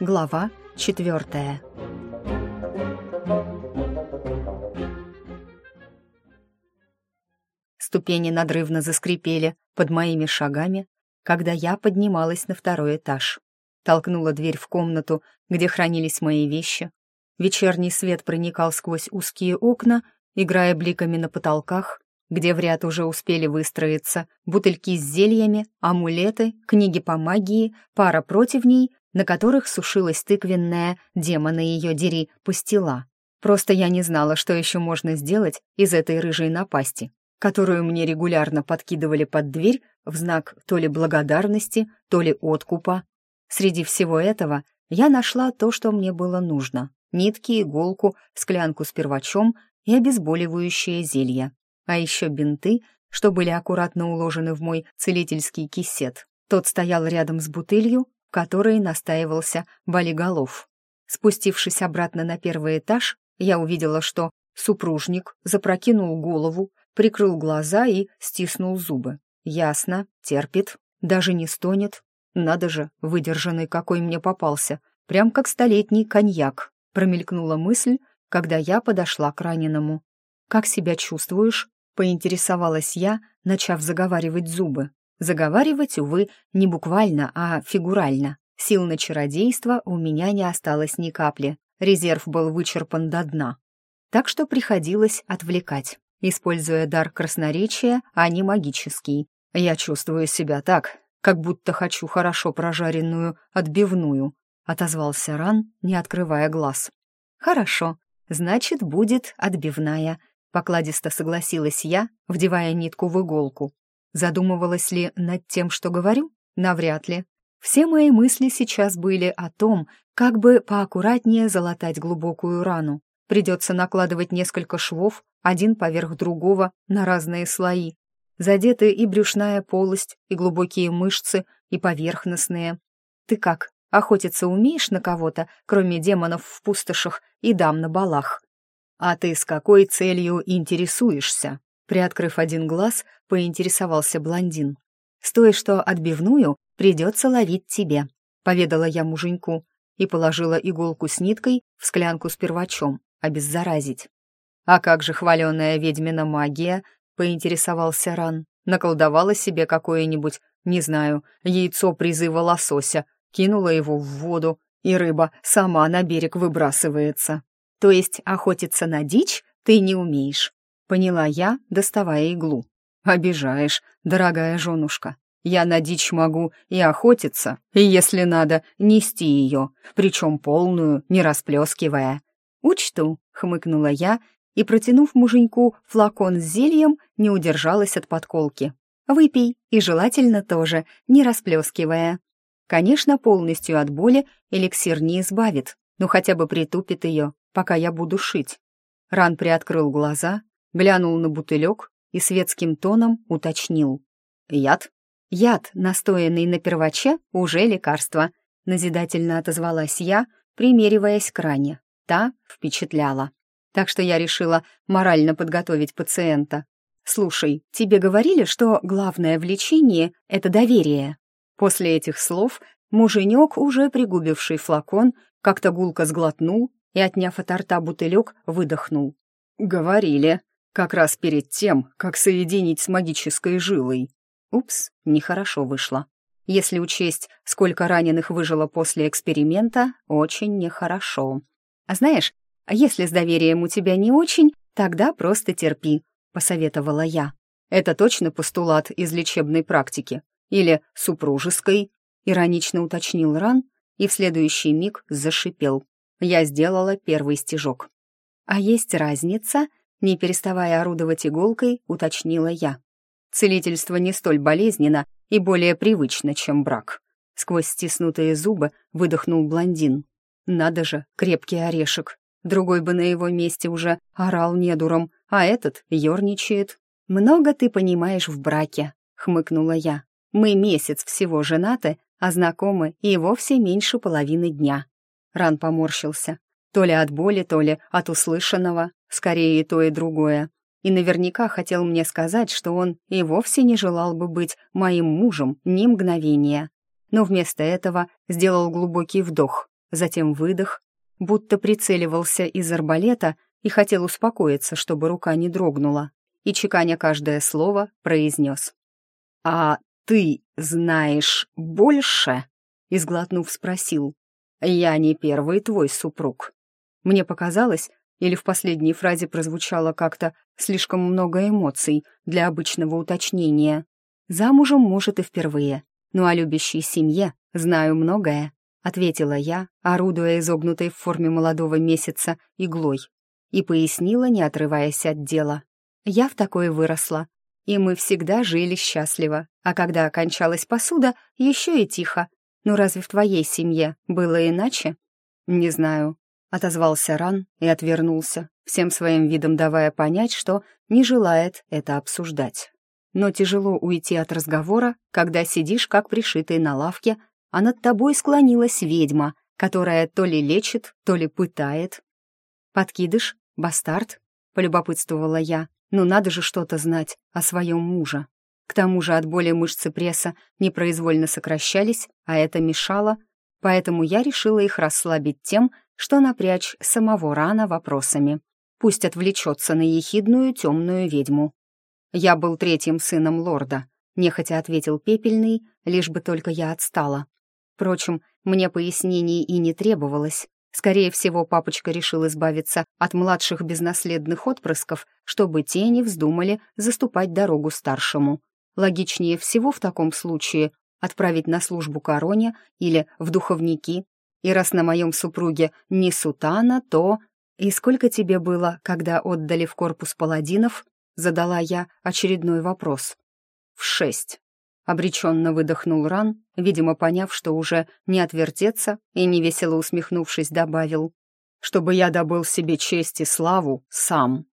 Глава четвертая. Ступени надрывно заскрипели под моими шагами, когда я поднималась на второй этаж. Толкнула дверь в комнату, где хранились мои вещи. Вечерний свет проникал сквозь узкие окна, играя бликами на потолках, где в ряд уже успели выстроиться бутыльки с зельями, амулеты, книги по магии, пара противней на которых сушилась тыквенная «демона ее дери» пустила. Просто я не знала, что еще можно сделать из этой рыжей напасти, которую мне регулярно подкидывали под дверь в знак то ли благодарности, то ли откупа. Среди всего этого я нашла то, что мне было нужно. Нитки, иголку, склянку с первачом и обезболивающее зелье. А еще бинты, что были аккуратно уложены в мой целительский кисет. Тот стоял рядом с бутылью, в которой настаивался болиголов. Спустившись обратно на первый этаж, я увидела, что супружник запрокинул голову, прикрыл глаза и стиснул зубы. Ясно, терпит, даже не стонет. Надо же, выдержанный какой мне попался, прям как столетний коньяк, промелькнула мысль, когда я подошла к раненому. «Как себя чувствуешь?» — поинтересовалась я, начав заговаривать зубы. Заговаривать, увы, не буквально, а фигурально. Сил на чародейство у меня не осталось ни капли. Резерв был вычерпан до дна. Так что приходилось отвлекать, используя дар красноречия, а не магический. Я чувствую себя так, как будто хочу хорошо прожаренную отбивную, отозвался Ран, не открывая глаз. Хорошо, значит, будет отбивная, покладисто согласилась я, вдевая нитку в иголку. Задумывалась ли над тем, что говорю? Навряд ли. Все мои мысли сейчас были о том, как бы поаккуратнее залатать глубокую рану. Придется накладывать несколько швов, один поверх другого, на разные слои. Задеты и брюшная полость, и глубокие мышцы, и поверхностные. Ты как, охотиться умеешь на кого-то, кроме демонов в пустошах и дам на балах? А ты с какой целью интересуешься? Приоткрыв один глаз, поинтересовался блондин. «С что отбивную, придется ловить тебе», — поведала я муженьку и положила иголку с ниткой в склянку с первачом, обеззаразить. «А как же хваленая ведьмина магия?» — поинтересовался Ран. Наколдовала себе какое-нибудь, не знаю, яйцо призыва лосося, кинула его в воду, и рыба сама на берег выбрасывается. То есть охотиться на дичь ты не умеешь. Поняла я, доставая иглу. «Обижаешь, дорогая женушка. Я на дичь могу и охотиться, и, если надо, нести ее, причем полную, не расплескивая». «Учту», — хмыкнула я, и, протянув муженьку флакон с зельем, не удержалась от подколки. «Выпей, и желательно тоже, не расплескивая». Конечно, полностью от боли эликсир не избавит, но хотя бы притупит ее, пока я буду шить. Ран приоткрыл глаза, глянул на бутылек и светским тоном уточнил. «Яд?» «Яд, настоянный на перваче, уже лекарство», — назидательно отозвалась я, примериваясь к ране. Та впечатляла. Так что я решила морально подготовить пациента. «Слушай, тебе говорили, что главное в лечении — это доверие?» После этих слов муженек, уже пригубивший флакон, как-то гулко сглотнул и, отняв от рта бутылек, выдохнул. «Говорили», как раз перед тем, как соединить с магической жилой. Упс, нехорошо вышло. Если учесть, сколько раненых выжило после эксперимента, очень нехорошо. А знаешь, а если с доверием у тебя не очень, тогда просто терпи, посоветовала я. Это точно постулат из лечебной практики. Или супружеской, иронично уточнил Ран и в следующий миг зашипел. Я сделала первый стежок. А есть разница не переставая орудовать иголкой, уточнила я. Целительство не столь болезненно и более привычно, чем брак. Сквозь стиснутые зубы выдохнул блондин. Надо же, крепкий орешек. Другой бы на его месте уже орал недуром, а этот ерничает. «Много ты понимаешь в браке», — хмыкнула я. «Мы месяц всего женаты, а знакомы и вовсе меньше половины дня». Ран поморщился. То ли от боли, то ли от услышанного, скорее и то, и другое. И наверняка хотел мне сказать, что он и вовсе не желал бы быть моим мужем ни мгновения. Но вместо этого сделал глубокий вдох затем выдох, будто прицеливался из арбалета и хотел успокоиться, чтобы рука не дрогнула, и, чеканя каждое слово, произнес. «А ты знаешь больше?» — изглотнув, спросил. «Я не первый твой супруг». Мне показалось, или в последней фразе прозвучало как-то слишком много эмоций для обычного уточнения. Замужем, может, и впервые, но о любящей семье знаю многое, ответила я, орудуя изогнутой в форме молодого месяца иглой, и пояснила, не отрываясь от дела. Я в такое выросла, и мы всегда жили счастливо, а когда окончалась посуда, еще и тихо. Ну разве в твоей семье было иначе? Не знаю, Отозвался Ран и отвернулся, всем своим видом давая понять, что не желает это обсуждать. Но тяжело уйти от разговора, когда сидишь как пришитый на лавке, а над тобой склонилась ведьма, которая то ли лечит, то ли пытает. «Подкидыш? Бастард?» — полюбопытствовала я. «Ну надо же что-то знать о своем муже». К тому же от боли мышцы пресса непроизвольно сокращались, а это мешало, поэтому я решила их расслабить тем, что напрячь самого рана вопросами. Пусть отвлечется на ехидную темную ведьму. «Я был третьим сыном лорда», — нехотя ответил Пепельный, лишь бы только я отстала. Впрочем, мне пояснений и не требовалось. Скорее всего, папочка решил избавиться от младших безнаследных отпрысков, чтобы те не вздумали заступать дорогу старшему. Логичнее всего в таком случае отправить на службу короне или в духовники и раз на моем супруге не сутана, то... И сколько тебе было, когда отдали в корпус паладинов? Задала я очередной вопрос. В шесть. Обреченно выдохнул Ран, видимо, поняв, что уже не отвертеться, и невесело усмехнувшись, добавил, чтобы я добыл себе честь и славу сам.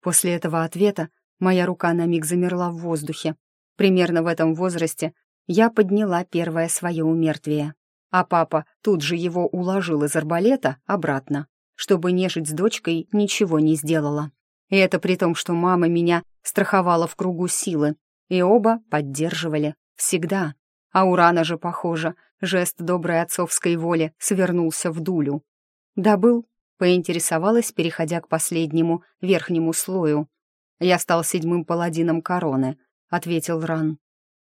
После этого ответа моя рука на миг замерла в воздухе. Примерно в этом возрасте я подняла первое свое умертвие а папа тут же его уложил из арбалета обратно, чтобы нежить с дочкой ничего не сделала. И это при том, что мама меня страховала в кругу силы, и оба поддерживали, всегда. А у Рана же, похоже, жест доброй отцовской воли свернулся в дулю. «Добыл?» — поинтересовалась, переходя к последнему, верхнему слою. «Я стал седьмым паладином короны», — ответил Ран.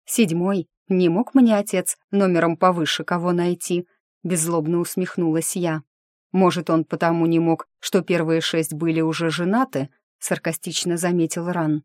«Седьмой не мог мне отец номером повыше кого найти?» Беззлобно усмехнулась я. «Может, он потому не мог, что первые шесть были уже женаты?» Саркастично заметил Ран.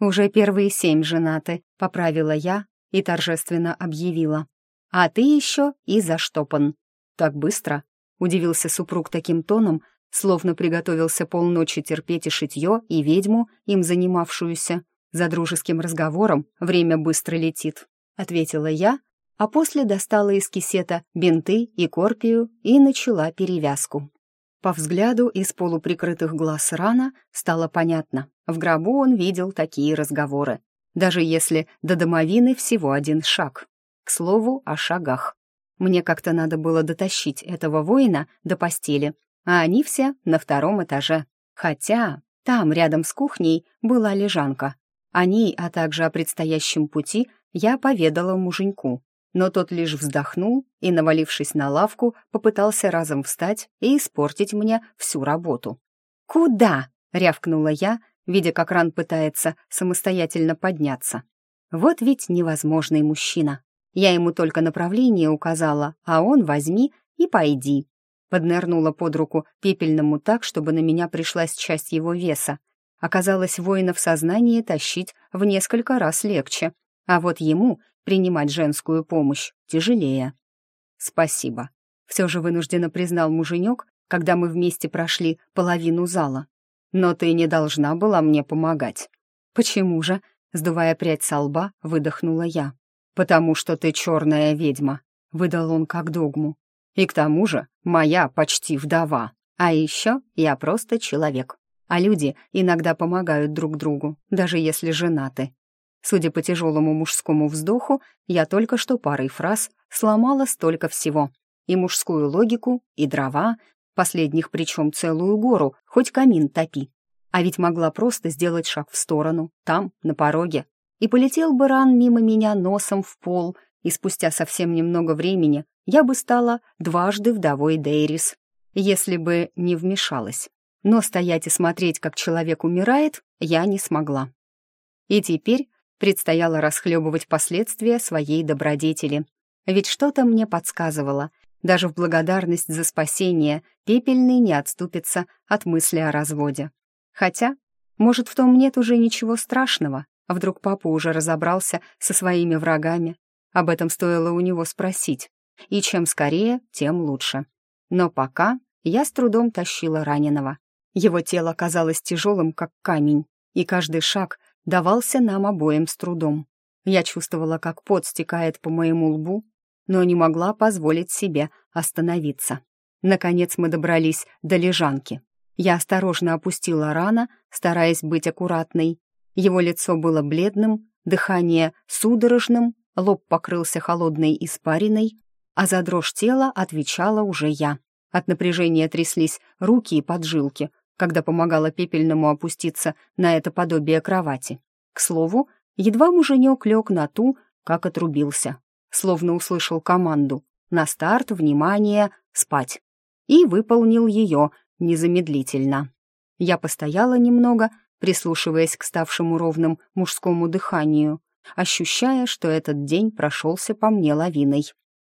«Уже первые семь женаты», — поправила я и торжественно объявила. «А ты еще и заштопан». «Так быстро?» — удивился супруг таким тоном, словно приготовился полночи терпеть и шитье, и ведьму, им занимавшуюся. За дружеским разговором время быстро летит. — ответила я, а после достала из кисета бинты и корпию и начала перевязку. По взгляду из полуприкрытых глаз рана стало понятно. В гробу он видел такие разговоры, даже если до домовины всего один шаг. К слову, о шагах. Мне как-то надо было дотащить этого воина до постели, а они все на втором этаже. Хотя там, рядом с кухней, была лежанка. О ней, а также о предстоящем пути я поведала муженьку, но тот лишь вздохнул и, навалившись на лавку, попытался разом встать и испортить мне всю работу. «Куда?» — рявкнула я, видя, как Ран пытается самостоятельно подняться. «Вот ведь невозможный мужчина. Я ему только направление указала, а он возьми и пойди». Поднырнула под руку пепельному так, чтобы на меня пришлась часть его веса. Оказалось, воина в сознании тащить в несколько раз легче, а вот ему принимать женскую помощь тяжелее. «Спасибо», — все же вынужденно признал муженек, когда мы вместе прошли половину зала. «Но ты не должна была мне помогать». «Почему же?» — сдувая прядь со лба, выдохнула я. «Потому что ты черная ведьма», — выдал он как догму. «И к тому же моя почти вдова. А еще я просто человек. А люди иногда помогают друг другу, даже если женаты. Судя по тяжелому мужскому вздоху, я только что парой фраз сломала столько всего. И мужскую логику, и дрова, последних причем целую гору, хоть камин топи. А ведь могла просто сделать шаг в сторону, там, на пороге. И полетел бы ран мимо меня носом в пол, и спустя совсем немного времени я бы стала дважды вдовой Дейрис, если бы не вмешалась. Но стоять и смотреть, как человек умирает, я не смогла. И теперь предстояло расхлебывать последствия своей добродетели. Ведь что-то мне подсказывало, даже в благодарность за спасение пепельный не отступится от мысли о разводе. Хотя, может, в том нет уже ничего страшного, а вдруг папа уже разобрался со своими врагами. Об этом стоило у него спросить. И чем скорее, тем лучше. Но пока я с трудом тащила раненого. Его тело казалось тяжелым, как камень, и каждый шаг давался нам обоим с трудом. Я чувствовала, как пот стекает по моему лбу, но не могла позволить себе остановиться. Наконец мы добрались до лежанки. Я осторожно опустила рана, стараясь быть аккуратной. Его лицо было бледным, дыхание судорожным, лоб покрылся холодной испариной, а за дрожь тела отвечала уже я. От напряжения тряслись руки и поджилки, когда помогала пепельному опуститься на это подобие кровати. К слову, едва муженек лег на ту, как отрубился, словно услышал команду «На старт, внимание, спать!» и выполнил ее незамедлительно. Я постояла немного, прислушиваясь к ставшему ровным мужскому дыханию, ощущая, что этот день прошелся по мне лавиной.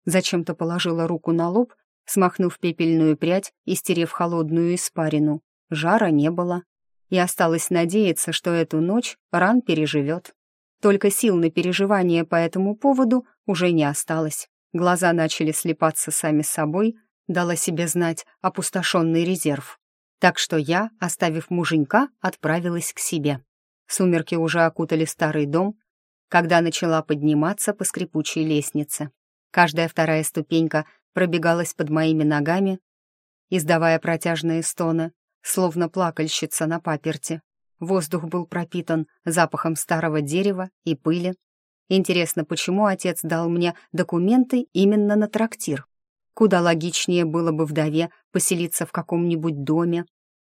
Зачем-то положила руку на лоб, смахнув пепельную прядь и стерев холодную испарину. Жара не было. И осталось надеяться, что эту ночь ран переживет. Только сил на переживание по этому поводу уже не осталось. Глаза начали слепаться сами собой, дала себе знать опустошенный резерв. Так что я, оставив муженька, отправилась к себе. Сумерки уже окутали старый дом, когда начала подниматься по скрипучей лестнице. Каждая вторая ступенька пробегалась под моими ногами, издавая протяжные стоны, словно плакальщица на паперте. Воздух был пропитан запахом старого дерева и пыли. Интересно, почему отец дал мне документы именно на трактир? Куда логичнее было бы вдове поселиться в каком-нибудь доме.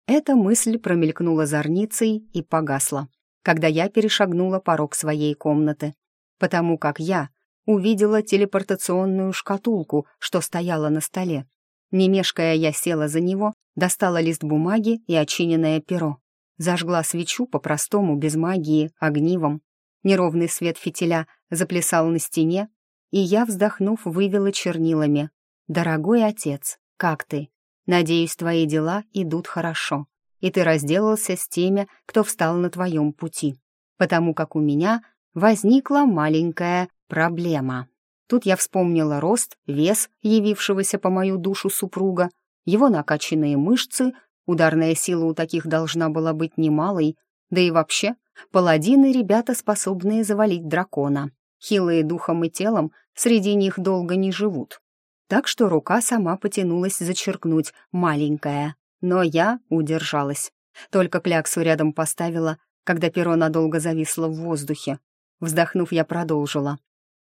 Эта мысль промелькнула зорницей и погасла, когда я перешагнула порог своей комнаты, потому как я увидела телепортационную шкатулку, что стояла на столе. Не мешкая, я села за него, достала лист бумаги и очиненное перо. Зажгла свечу по-простому, без магии, огнивом. Неровный свет фитиля заплясал на стене, и я, вздохнув, вывела чернилами. «Дорогой отец, как ты? Надеюсь, твои дела идут хорошо, и ты разделался с теми, кто встал на твоем пути, потому как у меня возникла маленькая проблема». Тут я вспомнила рост, вес явившегося по мою душу супруга, его накачанные мышцы, ударная сила у таких должна была быть немалой, да и вообще, паладины — ребята, способные завалить дракона. Хилые духом и телом среди них долго не живут. Так что рука сама потянулась зачеркнуть «маленькая», но я удержалась. Только кляксу рядом поставила, когда перо надолго зависло в воздухе. Вздохнув, я продолжила.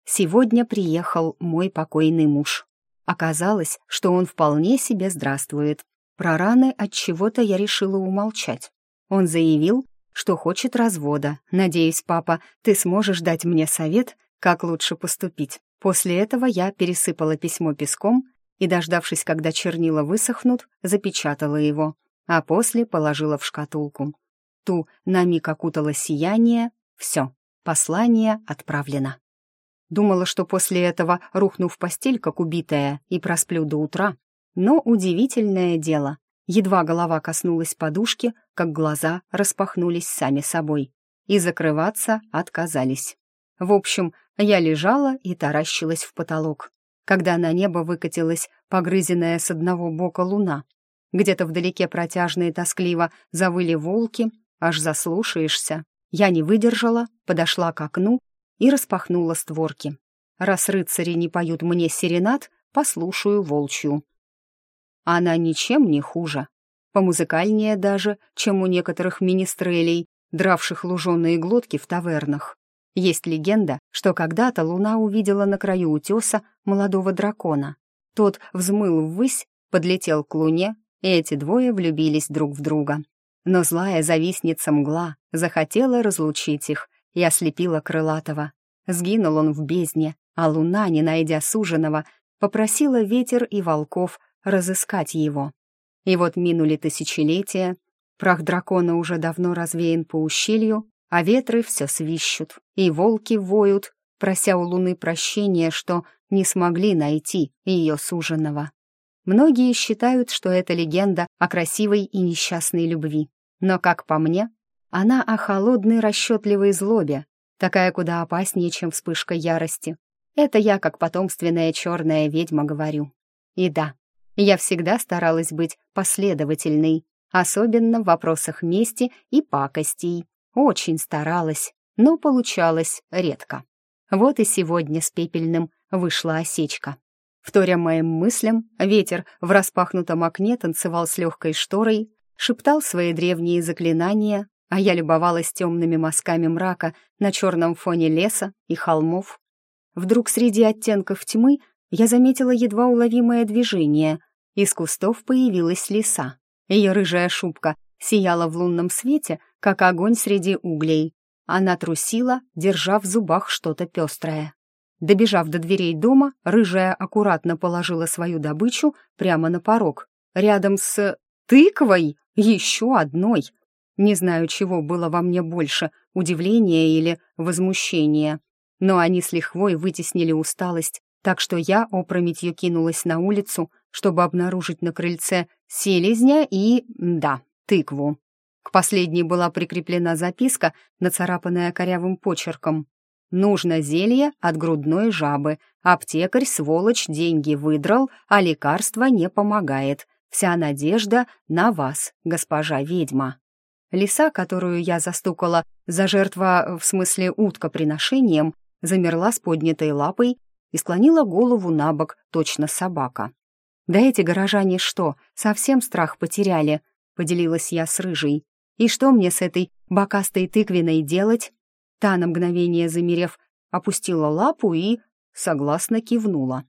Сегодня приехал мой покойный муж. Оказалось, что он вполне себе здравствует. Про раны от чего-то я решила умолчать. Он заявил, что хочет развода. Надеюсь, папа, ты сможешь дать мне совет, как лучше поступить. После этого я пересыпала письмо песком и, дождавшись, когда чернила высохнут, запечатала его, а после положила в шкатулку. Ту на миг окутало сияние. Все, послание отправлено. Думала, что после этого рухну в постель, как убитая, и просплю до утра. Но удивительное дело. Едва голова коснулась подушки, как глаза распахнулись сами собой. И закрываться отказались. В общем, я лежала и таращилась в потолок, когда на небо выкатилась погрызенная с одного бока луна. Где-то вдалеке протяжно и тоскливо завыли волки, аж заслушаешься. Я не выдержала, подошла к окну и распахнула створки. Раз рыцари не поют мне серенад, послушаю волчью. Она ничем не хуже. Помузыкальнее даже, чем у некоторых министрелей, дравших луженые глотки в тавернах. Есть легенда, что когда-то луна увидела на краю утеса молодого дракона. Тот взмыл ввысь, подлетел к луне, и эти двое влюбились друг в друга. Но злая завистница мгла захотела разлучить их и ослепила крылатого. Сгинул он в бездне, а луна, не найдя суженого, попросила ветер и волков разыскать его. И вот минули тысячелетия, прах дракона уже давно развеян по ущелью, а ветры все свищут, и волки воют, прося у луны прощения, что не смогли найти ее суженого. Многие считают, что это легенда о красивой и несчастной любви. Но, как по мне, она о холодной расчетливой злобе, такая куда опаснее, чем вспышка ярости. Это я, как потомственная черная ведьма, говорю. И да, я всегда старалась быть последовательной, особенно в вопросах мести и пакостей. Очень старалась, но получалось редко. Вот и сегодня с пепельным вышла осечка. Вторя моим мыслям, ветер в распахнутом окне танцевал с легкой шторой, шептал свои древние заклинания, а я любовалась темными мазками мрака на черном фоне леса и холмов. Вдруг среди оттенков тьмы я заметила едва уловимое движение. Из кустов появилась лиса. Ее рыжая шубка сияла в лунном свете, как огонь среди углей. Она трусила, держа в зубах что-то пестрое. Добежав до дверей дома, рыжая аккуратно положила свою добычу прямо на порог, рядом с тыквой, еще одной. Не знаю, чего было во мне больше, удивления или возмущения. Но они с лихвой вытеснили усталость, так что я опрометью кинулась на улицу, чтобы обнаружить на крыльце селезня и, да, тыкву. К последней была прикреплена записка, нацарапанная корявым почерком. Нужно зелье от грудной жабы. Аптекарь, сволочь, деньги выдрал, а лекарство не помогает. Вся надежда на вас, госпожа ведьма. Лиса, которую я застукала за жертва, в смысле утка приношением, замерла с поднятой лапой и склонила голову на бок, точно собака. «Да эти горожане что, совсем страх потеряли?» — поделилась я с рыжей. «И что мне с этой бокастой тыквиной делать?» Та, на мгновение замерев, опустила лапу и согласно кивнула.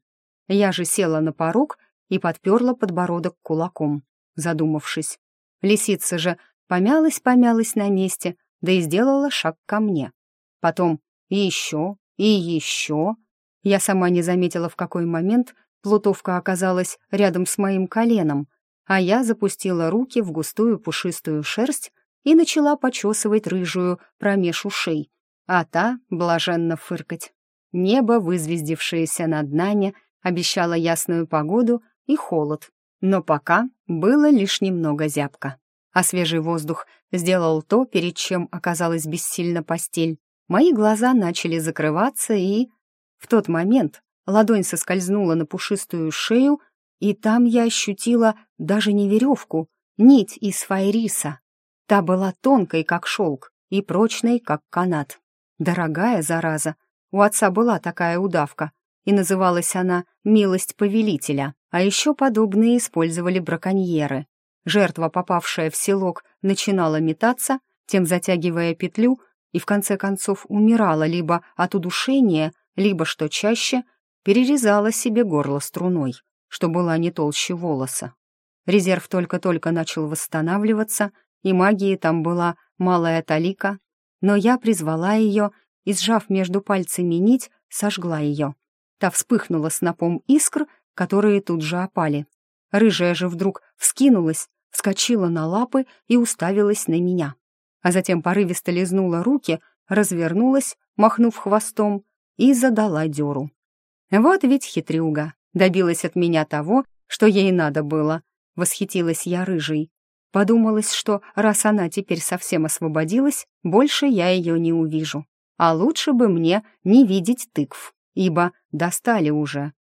Я же села на порог и подперла подбородок кулаком, задумавшись. Лисица же помялась-помялась на месте, да и сделала шаг ко мне. Потом и еще, и еще. Я сама не заметила, в какой момент плутовка оказалась рядом с моим коленом, а я запустила руки в густую пушистую шерсть и начала почесывать рыжую промеж ушей, а та блаженно фыркать. Небо, вызвездившееся над нами, обещало ясную погоду и холод, но пока было лишь немного зябко. А свежий воздух сделал то, перед чем оказалась бессильна постель. Мои глаза начали закрываться, и... В тот момент ладонь соскользнула на пушистую шею, и там я ощутила даже не веревку, нить из файриса. Та была тонкой, как шелк, и прочной, как канат. Дорогая зараза. У отца была такая удавка, и называлась она «Милость повелителя», а еще подобные использовали браконьеры. Жертва, попавшая в селок, начинала метаться, тем затягивая петлю, и в конце концов умирала либо от удушения, либо, что чаще, перерезала себе горло струной, что была не толще волоса. Резерв только-только начал восстанавливаться, и магии там была малая талика, но я призвала ее и, сжав между пальцами нить, сожгла ее. Та вспыхнула снопом искр, которые тут же опали. Рыжая же вдруг вскинулась, вскочила на лапы и уставилась на меня. А затем порывисто лизнула руки, развернулась, махнув хвостом, и задала дёру. Вот ведь хитрюга, добилась от меня того, что ей надо было. Восхитилась я рыжей. Подумалось, что раз она теперь совсем освободилась, больше я ее не увижу. А лучше бы мне не видеть тыкв, ибо достали уже.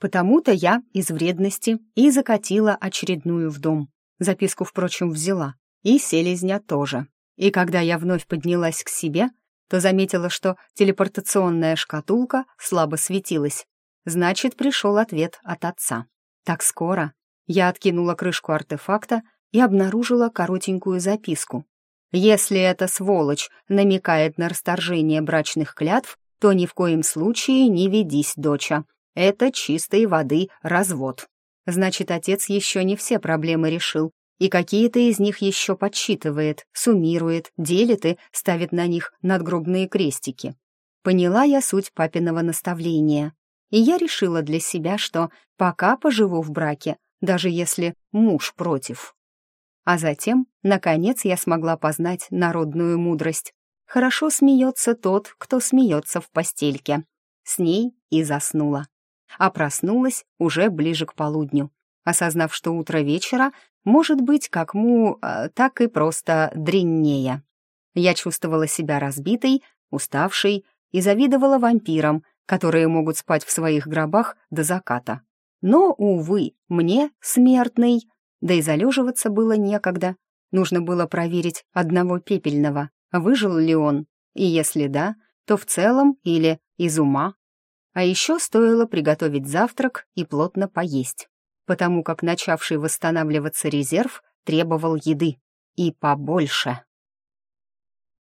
Потому-то я из вредности и закатила очередную в дом. Записку, впрочем, взяла. И селезня тоже. И когда я вновь поднялась к себе, то заметила, что телепортационная шкатулка слабо светилась. Значит, пришел ответ от отца. Так скоро. Я откинула крышку артефакта и обнаружила коротенькую записку. «Если эта сволочь намекает на расторжение брачных клятв, то ни в коем случае не ведись, доча. Это чистой воды развод». Значит, отец еще не все проблемы решил, и какие-то из них еще подсчитывает, суммирует, делит и ставит на них надгробные крестики. Поняла я суть папиного наставления. и я решила для себя, что пока поживу в браке, даже если муж против. А затем, наконец, я смогла познать народную мудрость. Хорошо смеется тот, кто смеется в постельке. С ней и заснула. А проснулась уже ближе к полудню, осознав, что утро вечера может быть как му, э, так и просто дреннее. Я чувствовала себя разбитой, уставшей и завидовала вампирам, которые могут спать в своих гробах до заката. Но, увы, мне, смертный, да и залеживаться было некогда. Нужно было проверить одного пепельного, выжил ли он, и если да, то в целом или из ума. А еще стоило приготовить завтрак и плотно поесть, потому как начавший восстанавливаться резерв требовал еды. И побольше.